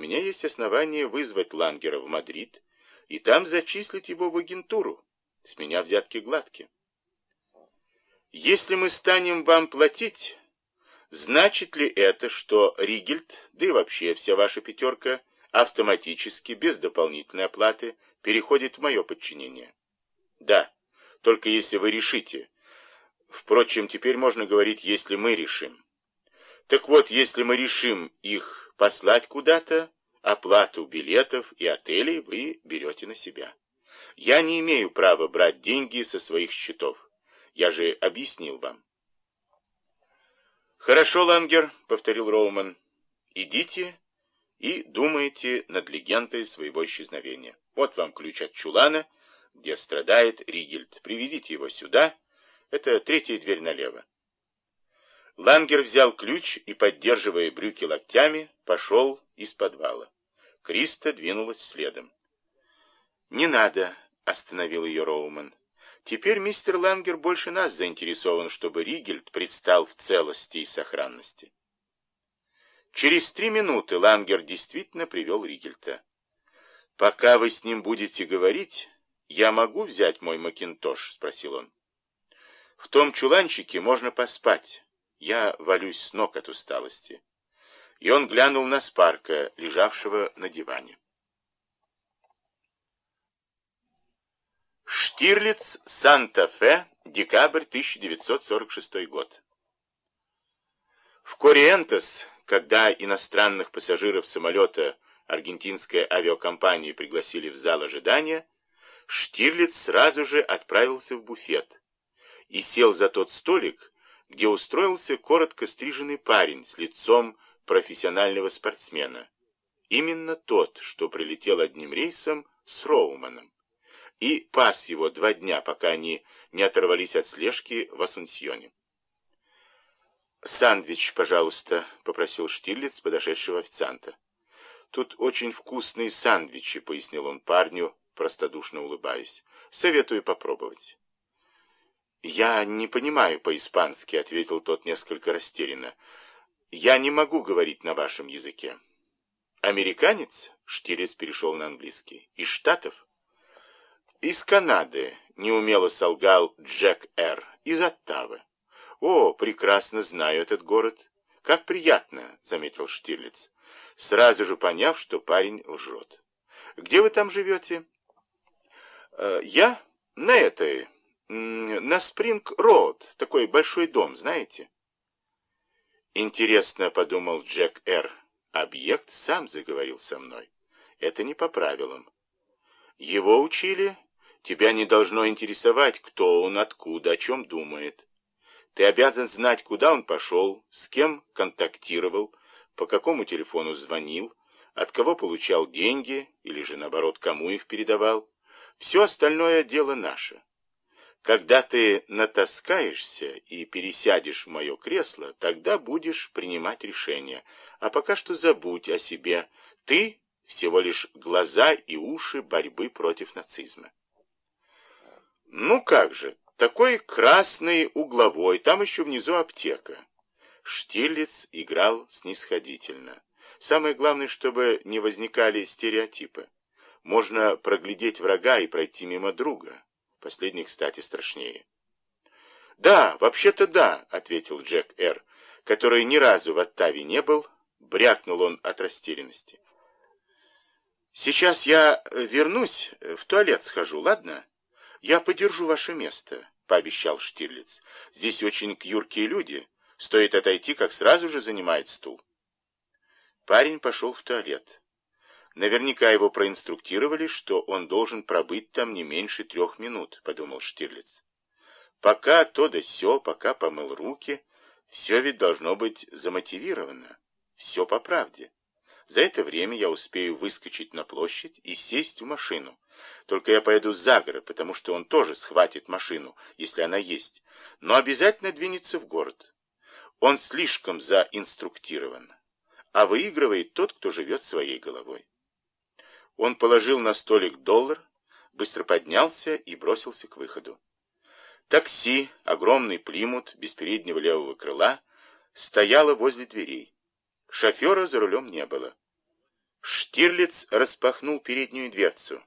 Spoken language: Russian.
меня есть основания вызвать Лангера в Мадрид и там зачислить его в агентуру. С меня взятки гладкие. Если мы станем вам платить, значит ли это, что Ригельд, да и вообще вся ваша пятерка, автоматически, без дополнительной оплаты, переходит в мое подчинение? Да, только если вы решите. Впрочем, теперь можно говорить, если мы решим. Так вот, если мы решим их послать куда-то, оплату билетов и отелей вы берете на себя. Я не имею права брать деньги со своих счетов. Я же объяснил вам. «Хорошо, Лангер», — повторил Роуман, — «идите и думайте над легендой своего исчезновения. Вот вам ключ от чулана, где страдает Ригельд. Приведите его сюда. Это третья дверь налево». Лангер взял ключ и, поддерживая брюки локтями, пошел из подвала. Криста двинулась следом. «Не надо», — остановил ее Роуман. Теперь мистер Лангер больше нас заинтересован, чтобы Ригельд предстал в целости и сохранности. Через три минуты Лангер действительно привел Ригельта. «Пока вы с ним будете говорить, я могу взять мой макинтош?» — спросил он. «В том чуланчике можно поспать. Я валюсь с ног от усталости». И он глянул на Спарка, лежавшего на диване. Штирлиц, Санта-Фе, декабрь 1946 год. В Кориентес, когда иностранных пассажиров самолета аргентинской авиакомпании пригласили в зал ожидания, Штирлиц сразу же отправился в буфет и сел за тот столик, где устроился коротко стриженный парень с лицом профессионального спортсмена. Именно тот, что прилетел одним рейсом с Роуманом и пас его два дня, пока они не оторвались от слежки в Асунсьоне. «Сандвич, пожалуйста», — попросил Штирлиц подошедшего официанта. «Тут очень вкусные сандвичи», — пояснил он парню, простодушно улыбаясь. «Советую попробовать». «Я не понимаю по-испански», — ответил тот несколько растерянно. «Я не могу говорить на вашем языке». «Американец?» — Штирлиц перешел на английский. «Из Штатов?» «Из Канады», — неумело солгал Джек Р. «Из Оттавы». «О, прекрасно знаю этот город. Как приятно», — заметил Штирлиц, сразу же поняв, что парень лжет. «Где вы там живете?» «Э, «Я? На этой, на Спринг-Роуд, такой большой дом, знаете?» «Интересно», — подумал Джек Р., — «объект сам заговорил со мной. Это не по правилам». Его учили Тебя не должно интересовать, кто он, откуда, о чем думает. Ты обязан знать, куда он пошел, с кем контактировал, по какому телефону звонил, от кого получал деньги, или же, наоборот, кому их передавал. Все остальное дело наше. Когда ты натаскаешься и пересядешь в мое кресло, тогда будешь принимать решения. А пока что забудь о себе. Ты всего лишь глаза и уши борьбы против нацизма. Ну как же, такой красный угловой, там еще внизу аптека. Штирлиц играл снисходительно. Самое главное, чтобы не возникали стереотипы. Можно проглядеть врага и пройти мимо друга. Последний, кстати, страшнее. «Да, вообще-то да», — ответил Джек Р., который ни разу в Оттаве не был, брякнул он от растерянности. «Сейчас я вернусь, в туалет схожу, ладно?» «Я подержу ваше место», — пообещал Штирлиц. «Здесь очень кюркие люди. Стоит отойти, как сразу же занимает стул». Парень пошел в туалет. Наверняка его проинструктировали, что он должен пробыть там не меньше трех минут, подумал Штирлиц. Пока то да сё, пока помыл руки, все ведь должно быть замотивировано. Все по правде. За это время я успею выскочить на площадь и сесть в машину. Только я поеду за город, потому что он тоже схватит машину, если она есть, но обязательно двинется в город. Он слишком заинструктирован, а выигрывает тот, кто живет своей головой. Он положил на столик доллар, быстро поднялся и бросился к выходу. Такси, огромный плимут, без переднего левого крыла, стояло возле дверей. Шофера за рулем не было. Штирлиц распахнул переднюю дверцу.